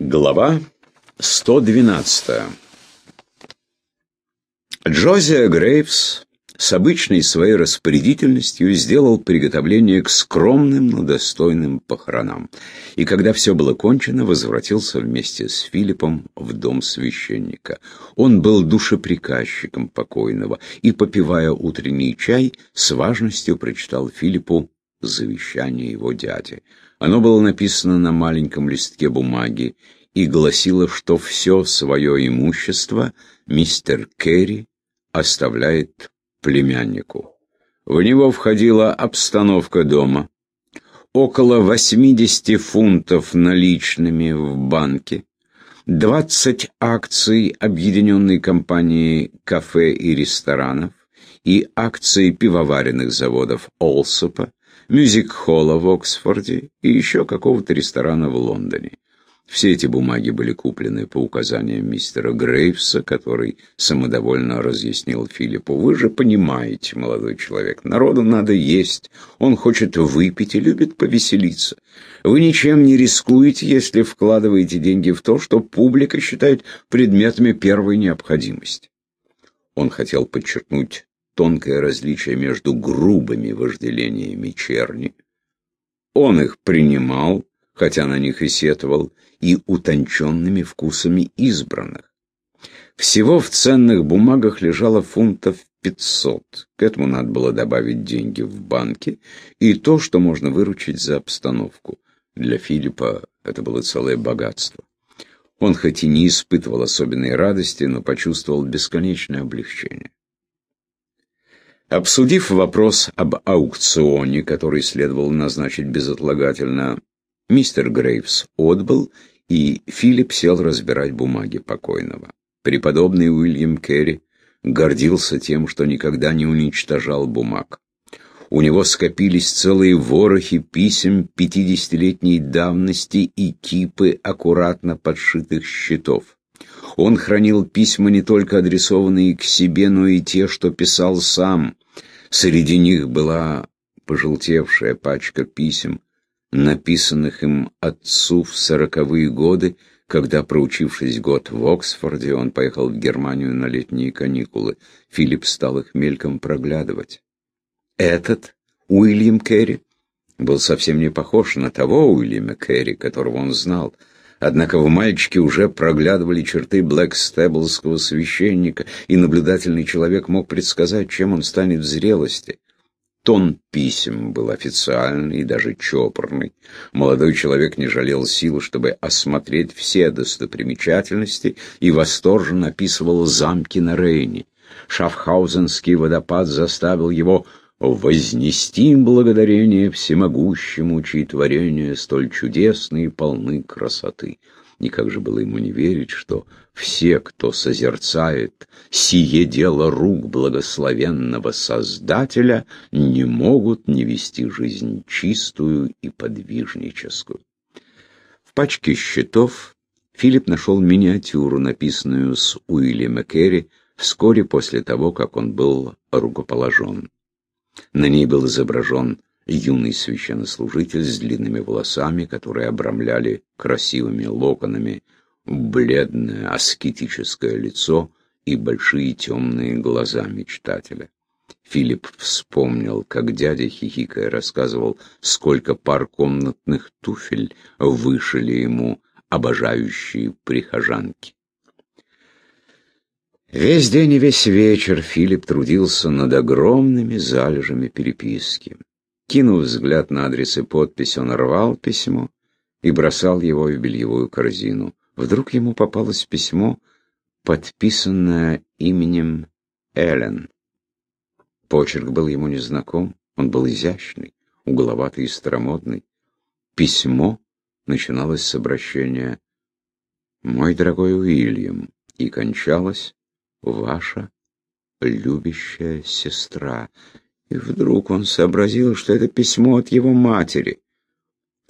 Глава 112 Джозия Грейвс с обычной своей распорядительностью сделал приготовление к скромным, но достойным похоронам. И когда все было кончено, возвратился вместе с Филиппом в дом священника. Он был душеприказчиком покойного и, попивая утренний чай, с важностью прочитал Филиппу завещание его дяди. Оно было написано на маленьком листке бумаги и гласило, что все свое имущество мистер Керри оставляет племяннику. В него входила обстановка дома, около 80 фунтов наличными в банке, 20 акций объединенной компании кафе и ресторанов и акции пивоваренных заводов Олсопа, мюзик-холла в Оксфорде и еще какого-то ресторана в Лондоне. Все эти бумаги были куплены по указаниям мистера Грейвса, который самодовольно разъяснил Филиппу. «Вы же понимаете, молодой человек, народу надо есть, он хочет выпить и любит повеселиться. Вы ничем не рискуете, если вкладываете деньги в то, что публика считает предметами первой необходимости». Он хотел подчеркнуть тонкое различие между грубыми вожделениями черни. Он их принимал, хотя на них и сетовал, и утонченными вкусами избранных. Всего в ценных бумагах лежало фунтов пятьсот. К этому надо было добавить деньги в банке и то, что можно выручить за обстановку. Для Филиппа это было целое богатство. Он хоть и не испытывал особенной радости, но почувствовал бесконечное облегчение. Обсудив вопрос об аукционе, который следовало назначить безотлагательно, мистер Грейвс отбыл, и Филипп сел разбирать бумаги покойного. Преподобный Уильям Керри гордился тем, что никогда не уничтожал бумаг. У него скопились целые ворохи писем пятидесятилетней давности и кипы аккуратно подшитых счетов. Он хранил письма не только адресованные к себе, но и те, что писал сам. Среди них была пожелтевшая пачка писем, написанных им отцу в сороковые годы, когда, проучившись год в Оксфорде, он поехал в Германию на летние каникулы. Филипп стал их мельком проглядывать. Этот, Уильям Керри, был совсем не похож на того Уильяма Керри, которого он знал. Однако в мальчике уже проглядывали черты блэкстеблского священника, и наблюдательный человек мог предсказать, чем он станет в зрелости. Тон писем был официальный и даже чопорный. Молодой человек не жалел сил, чтобы осмотреть все достопримечательности и восторженно описывал замки на Рейне. Шафхаузенский водопад заставил его вознести благодарение всемогущему, чьи творения столь чудесны и полны красоты. Никак же было ему не верить, что все, кто созерцает сие дело рук благословенного Создателя, не могут не вести жизнь чистую и подвижническую. В пачке счетов Филипп нашел миниатюру, написанную с Уильяма Керри вскоре после того, как он был рукоположен. На ней был изображен юный священнослужитель с длинными волосами, которые обрамляли красивыми локонами бледное аскетическое лицо и большие темные глаза мечтателя. Филипп вспомнил, как дядя хихикая рассказывал, сколько пар комнатных туфель вышили ему обожающие прихожанки. Весь день и весь вечер Филипп трудился над огромными залежами переписки. Кинув взгляд на адрес и подпись, он рвал письмо и бросал его в бельевую корзину. Вдруг ему попалось письмо, подписанное именем Эллен. Почерк был ему незнаком, он был изящный, угловатый и старомодный. Письмо начиналось с обращения «Мой дорогой Уильям» и кончалось «Ваша любящая сестра». И вдруг он сообразил, что это письмо от его матери.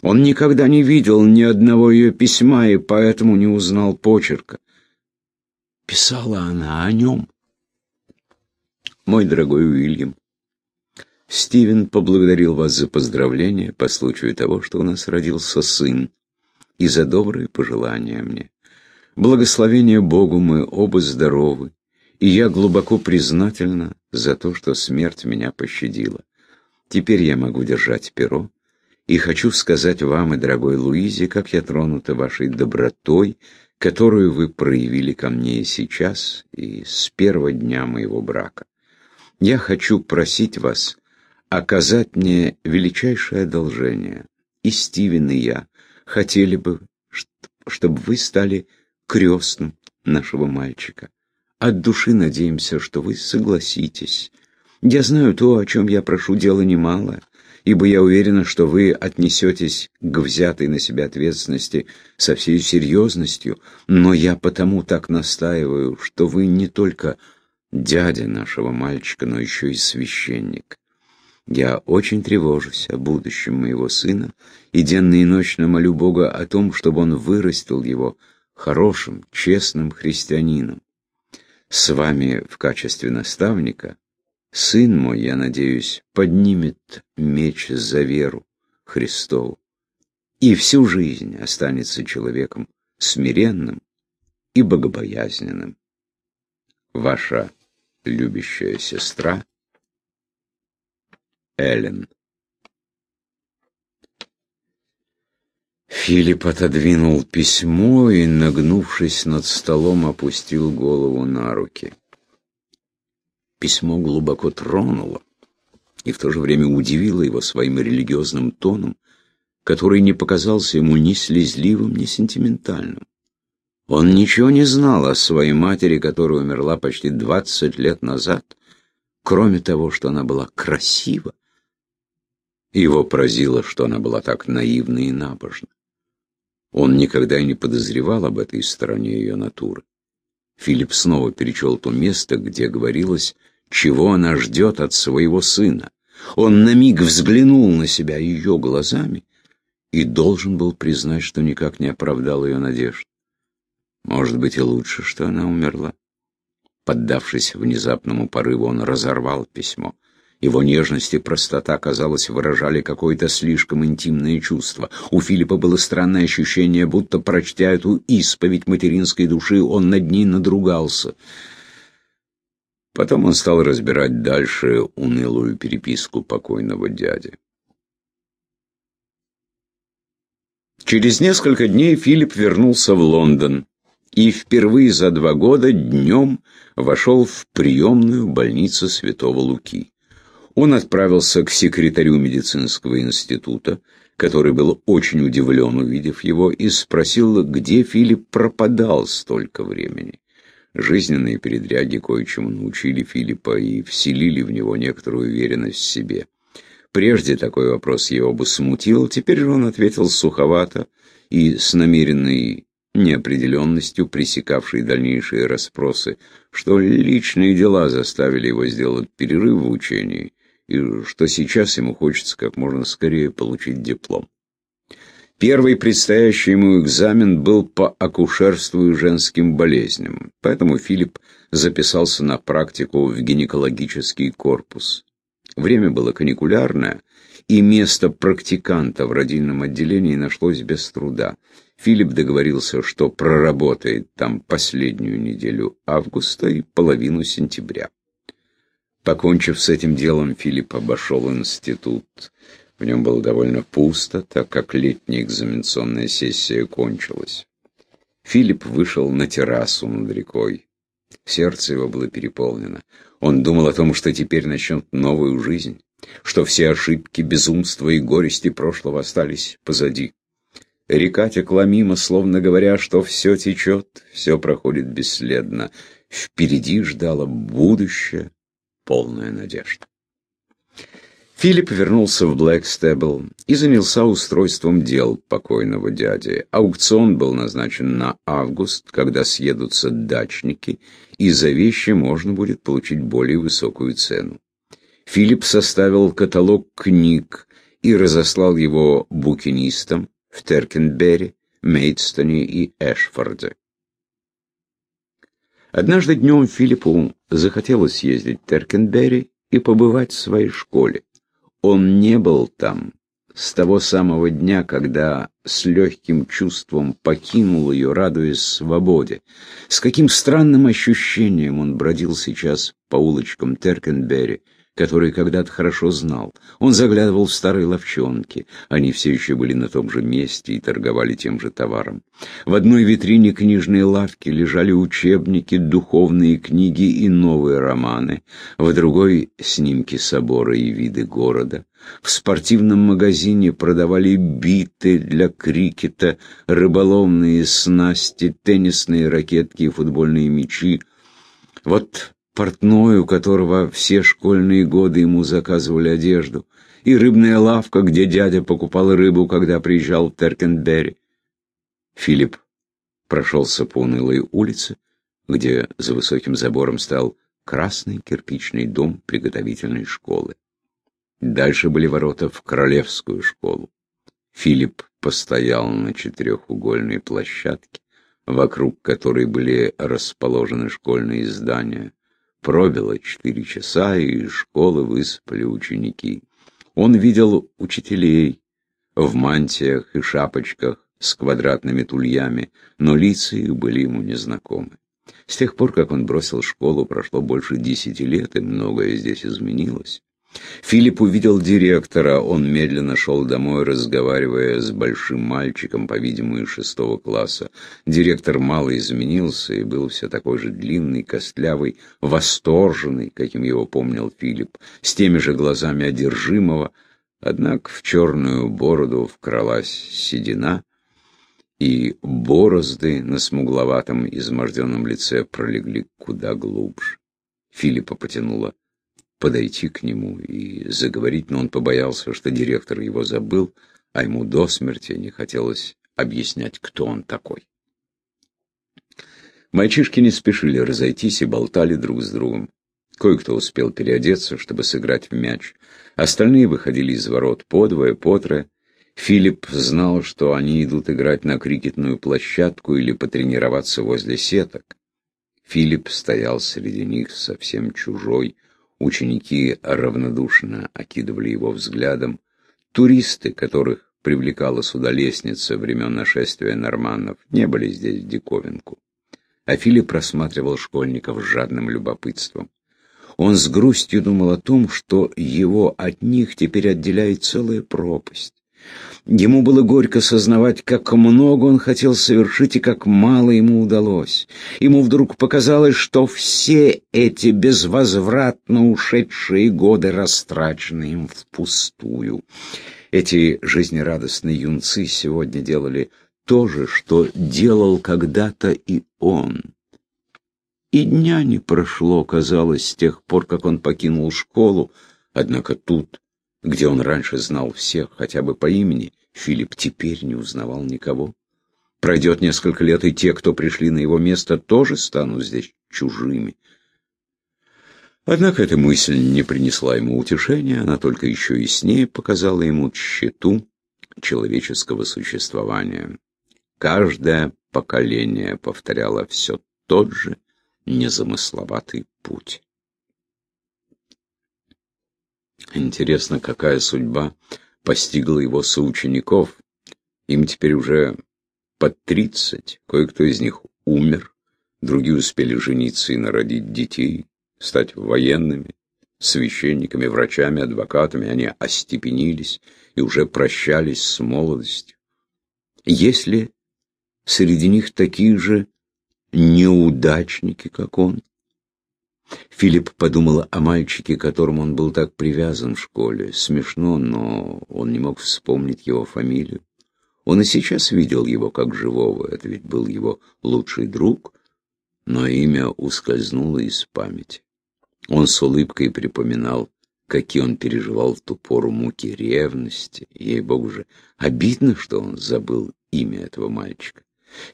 Он никогда не видел ни одного ее письма и поэтому не узнал почерка. Писала она о нем. Мой дорогой Уильям, Стивен поблагодарил вас за поздравление по случаю того, что у нас родился сын. и за добрые пожелания мне. Благословение Богу мы оба здоровы, и я глубоко признательна за то, что смерть меня пощадила. Теперь я могу держать перо, и хочу сказать вам и дорогой Луизе, как я тронута вашей добротой, которую вы проявили ко мне и сейчас, и с первого дня моего брака. Я хочу просить вас оказать мне величайшее одолжение. И Стивен, и я хотели бы, чтобы вы стали крестным нашего мальчика. От души надеемся, что вы согласитесь. Я знаю то, о чем я прошу, дело немалое, ибо я уверена, что вы отнесетесь к взятой на себя ответственности со всей серьезностью, но я потому так настаиваю, что вы не только дядя нашего мальчика, но еще и священник. Я очень тревожусь о будущем моего сына и денно и ночно молю Бога о том, чтобы он вырастил его хорошим, честным христианином. С вами в качестве наставника сын мой, я надеюсь, поднимет меч за веру Христову и всю жизнь останется человеком смиренным и богобоязненным. Ваша любящая сестра Эллен. Филипп отодвинул письмо и, нагнувшись над столом, опустил голову на руки. Письмо глубоко тронуло и в то же время удивило его своим религиозным тоном, который не показался ему ни слезливым, ни сентиментальным. Он ничего не знал о своей матери, которая умерла почти двадцать лет назад, кроме того, что она была красива. Его поразило, что она была так наивна и набожна. Он никогда и не подозревал об этой стороне ее натуры. Филипп снова перечел то место, где говорилось, чего она ждет от своего сына. Он на миг взглянул на себя ее глазами и должен был признать, что никак не оправдал ее надежд. Может быть, и лучше, что она умерла. Поддавшись внезапному порыву, он разорвал письмо. Его нежность и простота, казалось, выражали какое-то слишком интимное чувство. У Филиппа было странное ощущение, будто, прочтя эту исповедь материнской души, он над ней надругался. Потом он стал разбирать дальше унылую переписку покойного дяди. Через несколько дней Филипп вернулся в Лондон и впервые за два года днем вошел в приемную больницу Святого Луки. Он отправился к секретарю медицинского института, который был очень удивлен, увидев его, и спросил, где Филипп пропадал столько времени. Жизненные передряги кое-чему научили Филиппа и вселили в него некоторую уверенность в себе. Прежде такой вопрос его бы смутил, теперь же он ответил суховато и с намеренной неопределенностью, пресекавшей дальнейшие расспросы, что личные дела заставили его сделать перерыв в учении, и что сейчас ему хочется как можно скорее получить диплом. Первый предстоящий ему экзамен был по акушерству и женским болезням, поэтому Филипп записался на практику в гинекологический корпус. Время было каникулярное, и место практиканта в родильном отделении нашлось без труда. Филипп договорился, что проработает там последнюю неделю августа и половину сентября. Покончив с этим делом, Филипп обошел институт. В нем было довольно пусто, так как летняя экзаменационная сессия кончилась. Филипп вышел на террасу над рекой. Сердце его было переполнено. Он думал о том, что теперь начнет новую жизнь, что все ошибки, безумства и горести прошлого остались позади. Река текла мимо, словно говоря, что все течет, все проходит бесследно. Впереди ждало будущее, полная надежда. Филипп вернулся в Блэкстебл и занялся устройством дел покойного дяди. Аукцион был назначен на август, когда съедутся дачники, и за вещи можно будет получить более высокую цену. Филипп составил каталог книг и разослал его букинистам в Теркенберри, Мейдстоне и Эшфорде. Однажды днем Филиппу захотелось съездить в Теркенберри и побывать в своей школе. Он не был там с того самого дня, когда с легким чувством покинул ее, радуясь свободе. С каким странным ощущением он бродил сейчас по улочкам Теркенберри, который когда-то хорошо знал. Он заглядывал в старые ловчонки. Они все еще были на том же месте и торговали тем же товаром. В одной витрине книжной лавки лежали учебники, духовные книги и новые романы. В другой — снимки собора и виды города. В спортивном магазине продавали биты для крикета, рыболовные снасти, теннисные ракетки и футбольные мячи. Вот портной, у которого все школьные годы ему заказывали одежду, и рыбная лавка, где дядя покупал рыбу, когда приезжал в Теркенберри. Филипп прошелся по унылой улице, где за высоким забором стал красный кирпичный дом приготовительной школы. Дальше были ворота в королевскую школу. Филипп постоял на четырехугольной площадке, вокруг которой были расположены школьные здания. Пробило четыре часа, и из школы высыпали ученики. Он видел учителей в мантиях и шапочках с квадратными тульями, но лица их были ему незнакомы. С тех пор, как он бросил школу, прошло больше десяти лет, и многое здесь изменилось. Филипп увидел директора, он медленно шел домой, разговаривая с большим мальчиком, по-видимому, шестого класса. Директор мало изменился и был все такой же длинный, костлявый, восторженный, каким его помнил Филипп, с теми же глазами одержимого, однако в черную бороду вкралась седина, и борозды на смугловатом изможденном лице пролегли куда глубже. Филиппа потянуло подойти к нему и заговорить, но он побоялся, что директор его забыл, а ему до смерти не хотелось объяснять, кто он такой. Мальчишки не спешили разойтись и болтали друг с другом. Кое-кто успел переодеться, чтобы сыграть в мяч. Остальные выходили из ворот подвое, потрое. Филипп знал, что они идут играть на крикетную площадку или потренироваться возле сеток. Филипп стоял среди них совсем чужой, Ученики равнодушно окидывали его взглядом. Туристы, которых привлекала сюда лестница времен нашествия норманнов, не были здесь в диковинку. А Филипп просматривал школьников с жадным любопытством. Он с грустью думал о том, что его от них теперь отделяет целая пропасть. Ему было горько сознавать, как много он хотел совершить и как мало ему удалось. Ему вдруг показалось, что все эти безвозвратно ушедшие годы растрачены им впустую. Эти жизнерадостные юнцы сегодня делали то же, что делал когда-то и он. И дня не прошло, казалось, с тех пор, как он покинул школу, однако тут где он раньше знал всех, хотя бы по имени, Филипп теперь не узнавал никого. Пройдет несколько лет, и те, кто пришли на его место, тоже станут здесь чужими. Однако эта мысль не принесла ему утешения, она только еще яснее показала ему тщету человеческого существования. Каждое поколение повторяло все тот же незамысловатый путь. Интересно, какая судьба постигла его соучеников. Им теперь уже под тридцать, кое-кто из них умер, другие успели жениться и народить детей, стать военными, священниками, врачами, адвокатами, они остепенились и уже прощались с молодостью. Если среди них такие же неудачники, как он, Филипп подумал о мальчике, которому он был так привязан в школе. Смешно, но он не мог вспомнить его фамилию. Он и сейчас видел его как живого, это ведь был его лучший друг, но имя ускользнуло из памяти. Он с улыбкой припоминал, какие он переживал в ту пору муки ревности. Ей-богу же, обидно, что он забыл имя этого мальчика.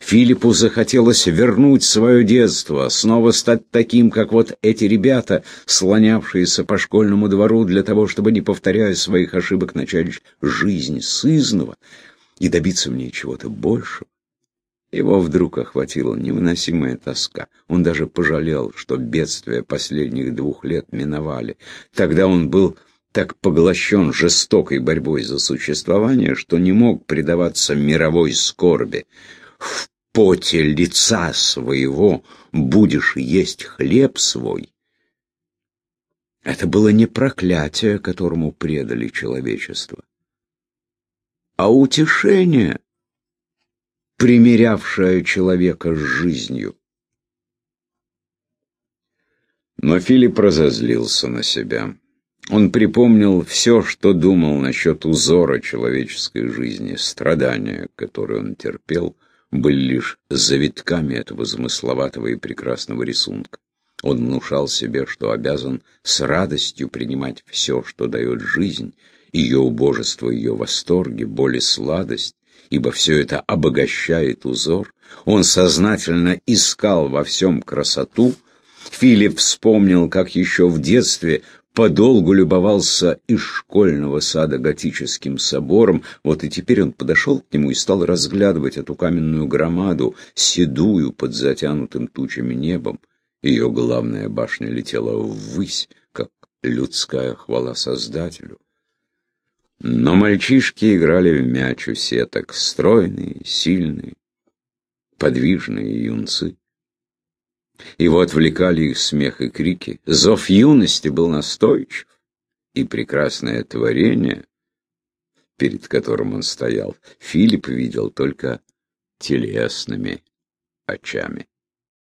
Филиппу захотелось вернуть свое детство, снова стать таким, как вот эти ребята, слонявшиеся по школьному двору для того, чтобы, не повторяя своих ошибок, начать жизнь сызного и добиться в ней чего-то большего. Его вдруг охватила невыносимая тоска. Он даже пожалел, что бедствия последних двух лет миновали. Тогда он был так поглощен жестокой борьбой за существование, что не мог предаваться мировой скорби. В поте лица своего будешь есть хлеб свой. Это было не проклятие, которому предали человечество, а утешение, примирявшее человека с жизнью. Но Филипп разозлился на себя. Он припомнил все, что думал насчет узора человеческой жизни, страдания, которые он терпел, были лишь завитками этого замысловатого и прекрасного рисунка. Он внушал себе, что обязан с радостью принимать все, что дает жизнь, ее убожество, ее восторги, боль и сладость, ибо все это обогащает узор. Он сознательно искал во всем красоту. Филипп вспомнил, как еще в детстве подолгу любовался из школьного сада готическим собором, вот и теперь он подошел к нему и стал разглядывать эту каменную громаду, седую под затянутым тучами небом. Ее главная башня летела ввысь, как людская хвала Создателю. Но мальчишки играли в мяч у сеток, стройные, сильные, подвижные юнцы. Его отвлекали их смех и крики. Зов юности был настойчив, и прекрасное творение, перед которым он стоял, Филипп видел только телесными очами.